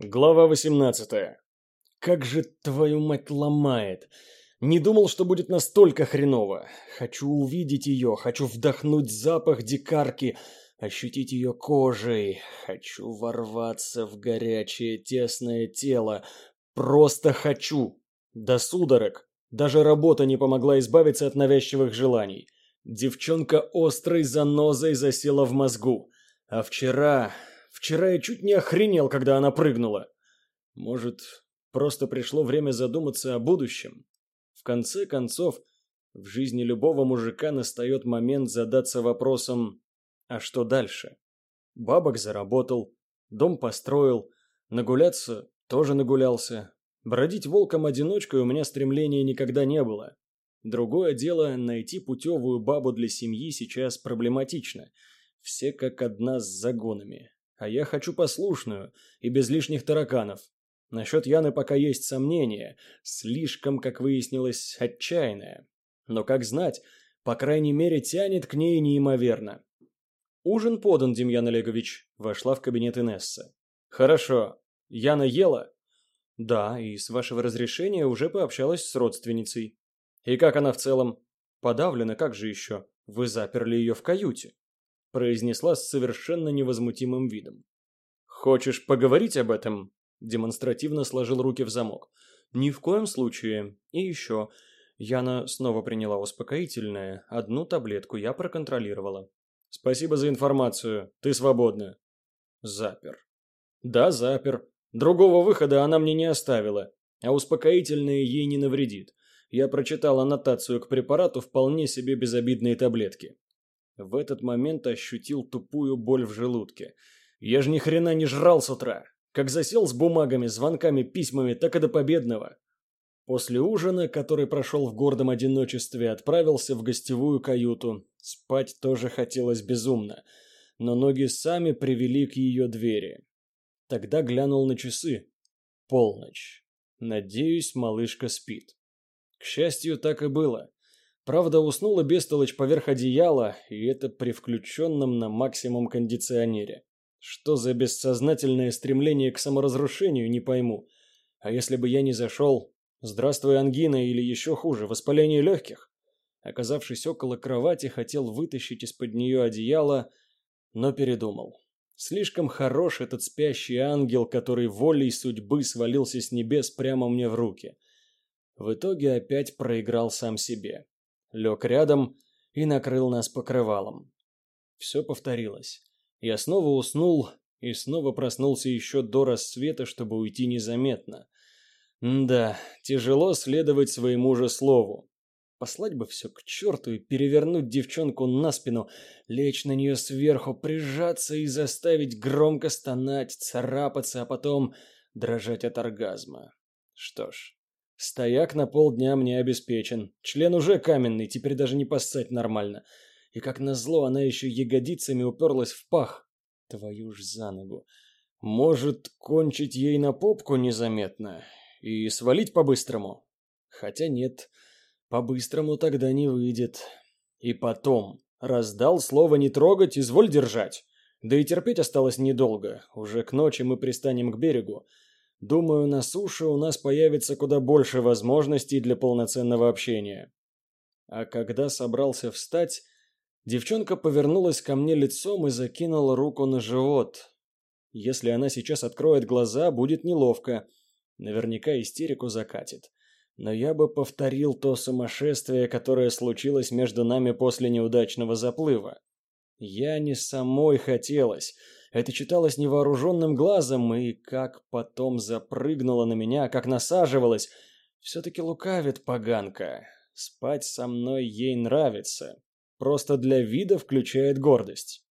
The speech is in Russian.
Глава 18. Как же твою мать ломает. Не думал, что будет настолько хреново. Хочу увидеть ее, хочу вдохнуть запах дикарки, ощутить ее кожей. Хочу ворваться в горячее тесное тело. Просто хочу. До судорог. Даже работа не помогла избавиться от навязчивых желаний. Девчонка острой занозой засела в мозгу. А вчера Вчера я чуть не охренел, когда она прыгнула. Может, просто пришло время задуматься о будущем? В конце концов, в жизни любого мужика настает момент задаться вопросом «А что дальше?» Бабок заработал, дом построил, нагуляться тоже нагулялся. Бродить волком-одиночкой у меня стремления никогда не было. Другое дело, найти путевую бабу для семьи сейчас проблематично. Все как одна с загонами. А я хочу послушную и без лишних тараканов. Насчет Яны пока есть сомнения, слишком, как выяснилось, отчаянная. Но как знать, по крайней мере, тянет к ней неимоверно. «Ужин подан, Демьян Олегович», — вошла в кабинет Инесса. «Хорошо. Яна ела?» «Да, и с вашего разрешения уже пообщалась с родственницей». «И как она в целом?» «Подавлена, как же еще? Вы заперли ее в каюте» произнесла с совершенно невозмутимым видом. «Хочешь поговорить об этом?» Демонстративно сложил руки в замок. «Ни в коем случае. И еще. Яна снова приняла успокоительное. Одну таблетку я проконтролировала». «Спасибо за информацию. Ты свободна». «Запер». «Да, запер. Другого выхода она мне не оставила. А успокоительное ей не навредит. Я прочитал аннотацию к препарату вполне себе безобидные таблетки. В этот момент ощутил тупую боль в желудке. Я же ни хрена не жрал с утра. Как засел с бумагами, звонками, письмами, так и до победного. После ужина, который прошел в гордом одиночестве, отправился в гостевую каюту. Спать тоже хотелось безумно, но ноги сами привели к ее двери. Тогда глянул на часы. Полночь. Надеюсь, малышка спит. К счастью, так и было. Правда, уснула бестолочь поверх одеяла, и это при включенном на максимум кондиционере. Что за бессознательное стремление к саморазрушению, не пойму. А если бы я не зашел, здравствуй, ангина или еще хуже, воспаление легких? Оказавшись около кровати, хотел вытащить из-под нее одеяло, но передумал. Слишком хорош этот спящий ангел, который волей судьбы свалился с небес прямо мне в руки. В итоге опять проиграл сам себе лег рядом и накрыл нас покрывалом. Все повторилось. Я снова уснул и снова проснулся еще до рассвета, чтобы уйти незаметно. да, тяжело следовать своему же слову. Послать бы все к черту и перевернуть девчонку на спину, лечь на нее сверху, прижаться и заставить громко стонать, царапаться, а потом дрожать от оргазма. Что ж, Стояк на полдня мне обеспечен. Член уже каменный, теперь даже не поссать нормально. И как назло, она еще ягодицами уперлась в пах. Твою ж за ногу. Может, кончить ей на попку незаметно и свалить по-быстрому? Хотя нет, по-быстрому тогда не выйдет. И потом, раздал слово не трогать, изволь держать. Да и терпеть осталось недолго, уже к ночи мы пристанем к берегу. Думаю, на суше у нас появится куда больше возможностей для полноценного общения. А когда собрался встать, девчонка повернулась ко мне лицом и закинула руку на живот. Если она сейчас откроет глаза, будет неловко. Наверняка истерику закатит. Но я бы повторил то сумасшествие, которое случилось между нами после неудачного заплыва. Я не самой хотелось. Это читалось невооруженным глазом, и как потом запрыгнула на меня, как насаживалась. Все-таки лукавит поганка. Спать со мной ей нравится. Просто для вида включает гордость.